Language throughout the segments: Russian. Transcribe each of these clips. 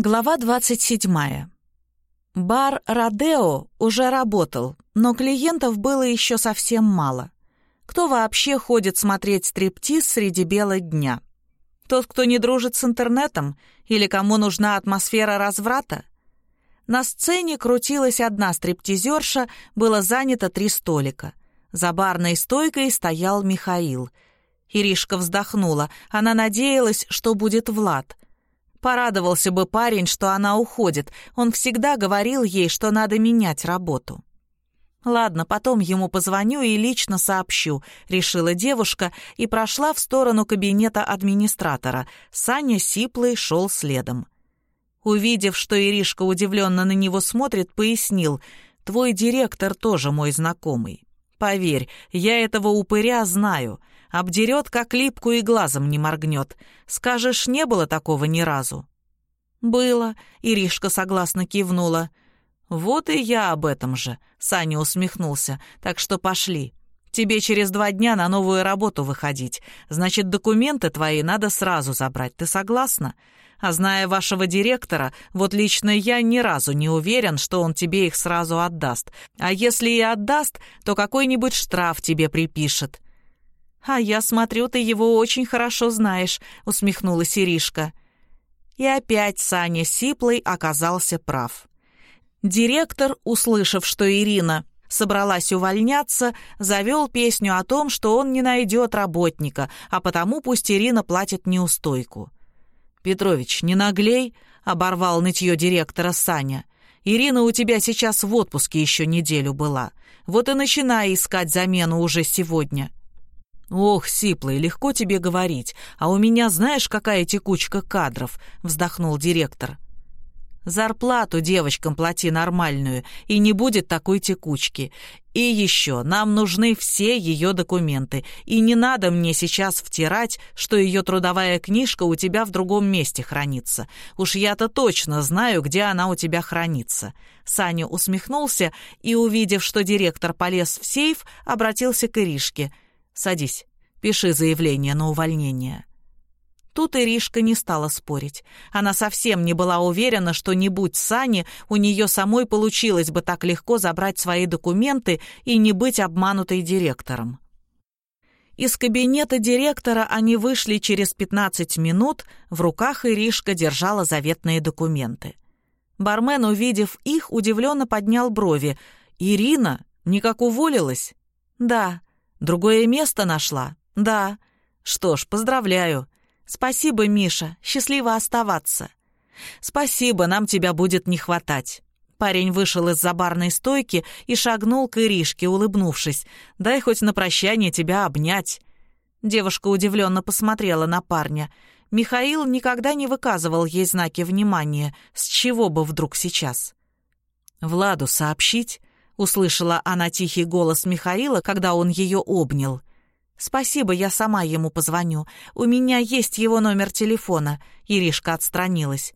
Глава 27. Бар «Родео» уже работал, но клиентов было еще совсем мало. Кто вообще ходит смотреть стриптиз среди бела дня? Тот, кто не дружит с интернетом? Или кому нужна атмосфера разврата? На сцене крутилась одна стриптизерша, было занято три столика. За барной стойкой стоял Михаил. Иришка вздохнула. Она надеялась, что будет Влад — Порадовался бы парень, что она уходит. Он всегда говорил ей, что надо менять работу. «Ладно, потом ему позвоню и лично сообщу», — решила девушка и прошла в сторону кабинета администратора. Саня Сиплый шел следом. Увидев, что Иришка удивленно на него смотрит, пояснил, «Твой директор тоже мой знакомый. Поверь, я этого упыря знаю. Обдерет, как липку и глазом не моргнет. Скажешь, не было такого ни разу?» «Было», — Иришка согласно кивнула. «Вот и я об этом же», — Саня усмехнулся. «Так что пошли. Тебе через два дня на новую работу выходить. Значит, документы твои надо сразу забрать. Ты согласна? А зная вашего директора, вот лично я ни разу не уверен, что он тебе их сразу отдаст. А если и отдаст, то какой-нибудь штраф тебе припишет. «А я смотрю, ты его очень хорошо знаешь», — усмехнулась Иришка. И опять Саня Сиплый оказался прав. Директор, услышав, что Ирина собралась увольняться, завел песню о том, что он не найдет работника, а потому пусть Ирина платит неустойку. «Петрович, не наглей», — оборвал нытье директора Саня. «Ирина у тебя сейчас в отпуске еще неделю была. Вот и начинай искать замену уже сегодня». «Ох, Сиплый, легко тебе говорить, а у меня знаешь, какая текучка кадров?» — вздохнул директор. «Зарплату девочкам плати нормальную, и не будет такой текучки. И еще, нам нужны все ее документы, и не надо мне сейчас втирать, что ее трудовая книжка у тебя в другом месте хранится. Уж я-то точно знаю, где она у тебя хранится». Саня усмехнулся и, увидев, что директор полез в сейф, обратился к Иришке — Садись, пиши заявление на увольнение». Тут Иришка не стала спорить. Она совсем не была уверена, что не будь Сани, у нее самой получилось бы так легко забрать свои документы и не быть обманутой директором. Из кабинета директора они вышли через 15 минут, в руках Иришка держала заветные документы. Бармен, увидев их, удивленно поднял брови. «Ирина? Никак уволилась?» «Да», Другое место нашла? Да. Что ж, поздравляю. Спасибо, Миша. Счастливо оставаться. Спасибо, нам тебя будет не хватать. Парень вышел из-за барной стойки и шагнул к Иришке, улыбнувшись. «Дай хоть на прощание тебя обнять». Девушка удивленно посмотрела на парня. Михаил никогда не выказывал ей знаки внимания. С чего бы вдруг сейчас? «Владу сообщить?» Услышала она тихий голос Михаила, когда он ее обнял. «Спасибо, я сама ему позвоню. У меня есть его номер телефона». Иришка отстранилась.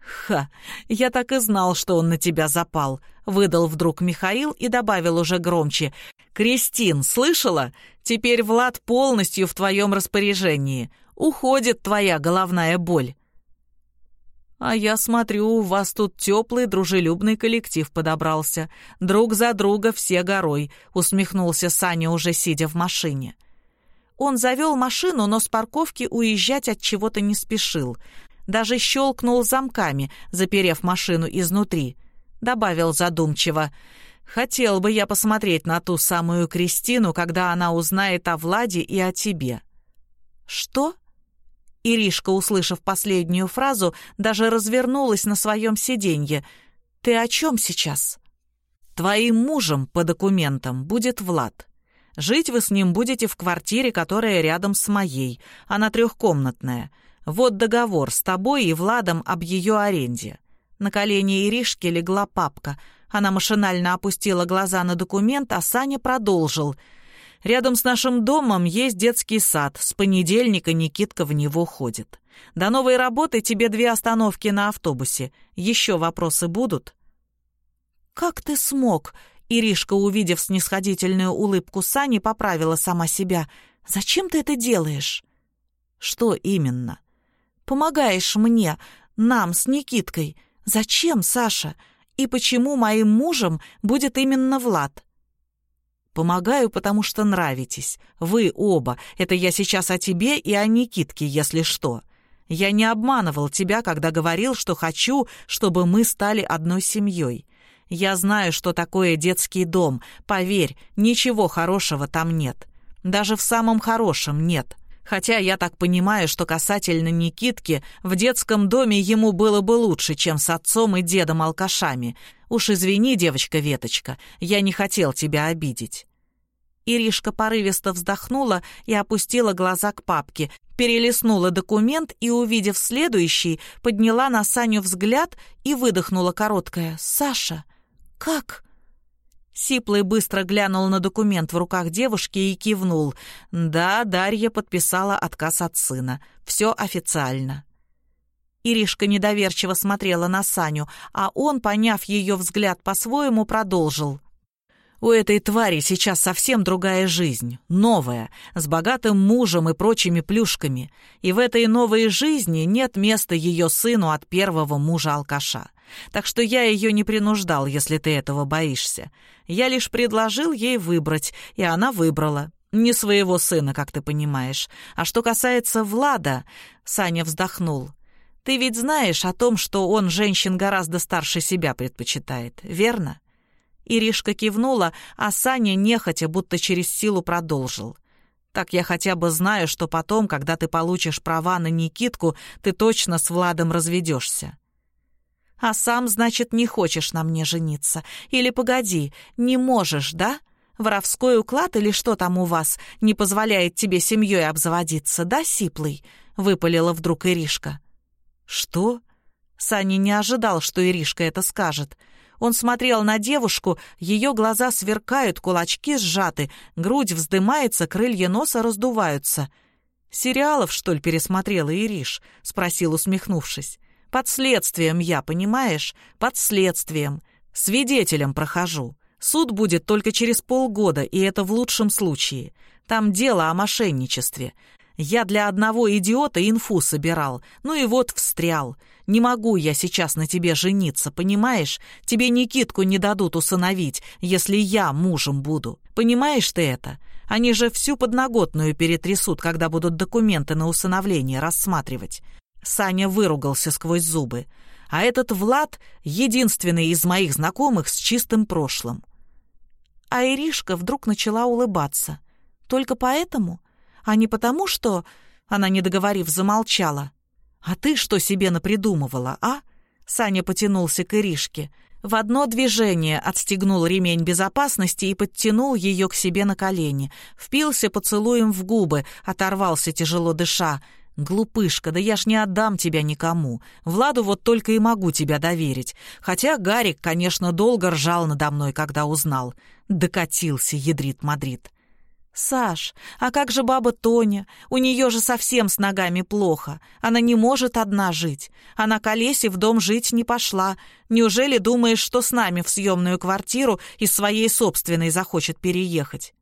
«Ха, я так и знал, что он на тебя запал», — выдал вдруг Михаил и добавил уже громче. «Кристин, слышала? Теперь Влад полностью в твоем распоряжении. Уходит твоя головная боль». «А я смотрю, у вас тут теплый, дружелюбный коллектив подобрался. Друг за друга все горой», — усмехнулся Саня, уже сидя в машине. Он завел машину, но с парковки уезжать от чего-то не спешил. Даже щелкнул замками, заперев машину изнутри. Добавил задумчиво. «Хотел бы я посмотреть на ту самую Кристину, когда она узнает о Владе и о тебе». «Что?» Иришка, услышав последнюю фразу, даже развернулась на своем сиденье. «Ты о чем сейчас?» «Твоим мужем по документам будет Влад. Жить вы с ним будете в квартире, которая рядом с моей. Она трехкомнатная. Вот договор с тобой и Владом об ее аренде». На колени Иришки легла папка. Она машинально опустила глаза на документ, а Саня продолжил — Рядом с нашим домом есть детский сад. С понедельника Никитка в него ходит. До новой работы тебе две остановки на автобусе. Еще вопросы будут?» «Как ты смог?» Иришка, увидев снисходительную улыбку Сани, поправила сама себя. «Зачем ты это делаешь?» «Что именно?» «Помогаешь мне. Нам с Никиткой. Зачем, Саша? И почему моим мужем будет именно Влад?» «Помогаю, потому что нравитесь. Вы оба. Это я сейчас о тебе и о Никитке, если что. Я не обманывал тебя, когда говорил, что хочу, чтобы мы стали одной семьей. Я знаю, что такое детский дом. Поверь, ничего хорошего там нет. Даже в самом хорошем нет. Хотя я так понимаю, что касательно Никитки, в детском доме ему было бы лучше, чем с отцом и дедом-алкашами. Уж извини, девочка-веточка, я не хотел тебя обидеть». Иришка порывисто вздохнула и опустила глаза к папке, перелистнула документ и, увидев следующий, подняла на Саню взгляд и выдохнула короткое «Саша, как?» Сиплый быстро глянул на документ в руках девушки и кивнул. Да, Дарья подписала отказ от сына. Все официально. Иришка недоверчиво смотрела на Саню, а он, поняв ее взгляд по-своему, продолжил. У этой твари сейчас совсем другая жизнь, новая, с богатым мужем и прочими плюшками. И в этой новой жизни нет места ее сыну от первого мужа-алкаша. Так что я ее не принуждал, если ты этого боишься. Я лишь предложил ей выбрать, и она выбрала. Не своего сына, как ты понимаешь. А что касается Влада, Саня вздохнул. Ты ведь знаешь о том, что он женщин гораздо старше себя предпочитает, верно? Иришка кивнула, а Саня нехотя, будто через силу продолжил. «Так я хотя бы знаю, что потом, когда ты получишь права на Никитку, ты точно с Владом разведешься». «А сам, значит, не хочешь на мне жениться? Или, погоди, не можешь, да? Воровской уклад или что там у вас не позволяет тебе семьей обзаводиться, да, Сиплый?» — выпалила вдруг Иришка. «Что?» Саня не ожидал, что Иришка это скажет — он смотрел на девушку, ее глаза сверкают, кулачки сжаты, грудь вздымается, крылья носа раздуваются. «Сериалов, что ли, пересмотрела Ириш?» — спросил, усмехнувшись. «Под следствием я, понимаешь? Под следствием. Свидетелем прохожу. Суд будет только через полгода, и это в лучшем случае. Там дело о мошенничестве. Я для одного идиота инфу собирал, ну и вот встрял. Не могу я сейчас на тебе жениться, понимаешь? Тебе Никитку не дадут усыновить, если я мужем буду. Понимаешь ты это? Они же всю подноготную перетрясут, когда будут документы на усыновление рассматривать». Саня выругался сквозь зубы. «А этот Влад — единственный из моих знакомых с чистым прошлым». А Иришка вдруг начала улыбаться. «Только поэтому? А не потому, что...» Она, не договорив, замолчала. «А ты что себе напридумывала, а?» Саня потянулся к Иришке. В одно движение отстегнул ремень безопасности и подтянул ее к себе на колени. Впился поцелуем в губы, оторвался, тяжело дыша. «Глупышка, да я ж не отдам тебя никому. Владу вот только и могу тебя доверить. Хотя Гарик, конечно, долго ржал надо мной, когда узнал. Докатился, ядрит Мадрид». «Саш, а как же баба Тоня? У нее же совсем с ногами плохо. Она не может одна жить. Она к Олесе в дом жить не пошла. Неужели думаешь, что с нами в съемную квартиру из своей собственной захочет переехать?»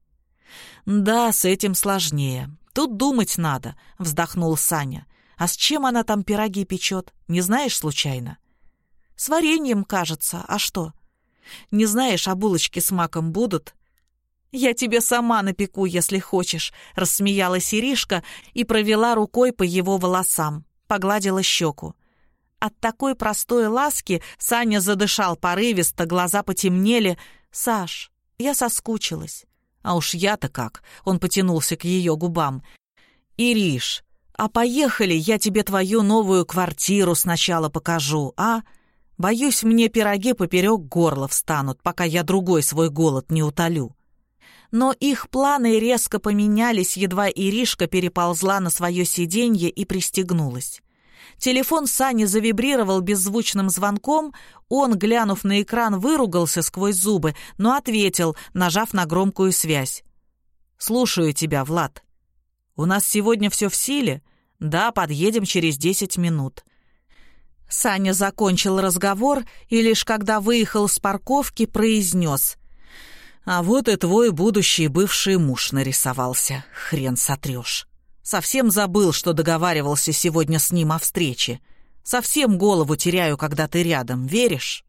«Да, с этим сложнее. Тут думать надо», — вздохнул Саня. «А с чем она там пироги печет? Не знаешь случайно?» «С вареньем, кажется. А что?» «Не знаешь, а булочки с маком будут?» «Я тебе сама напеку, если хочешь», — рассмеялась Иришка и провела рукой по его волосам, погладила щеку. От такой простой ласки Саня задышал порывисто, глаза потемнели. «Саш, я соскучилась». «А уж я-то как!» — он потянулся к ее губам. «Ириш, а поехали, я тебе твою новую квартиру сначала покажу, а? Боюсь, мне пироги поперек горла встанут, пока я другой свой голод не утолю». Но их планы резко поменялись, едва Иришка переползла на свое сиденье и пристегнулась. Телефон Сани завибрировал беззвучным звонком, он, глянув на экран, выругался сквозь зубы, но ответил, нажав на громкую связь. «Слушаю тебя, Влад. У нас сегодня все в силе? Да, подъедем через десять минут». Саня закончил разговор и лишь когда выехал с парковки, произнес — а вот и твой будущий бывший муж нарисовался. Хрен сотрешь. Совсем забыл, что договаривался сегодня с ним о встрече. Совсем голову теряю, когда ты рядом, веришь?»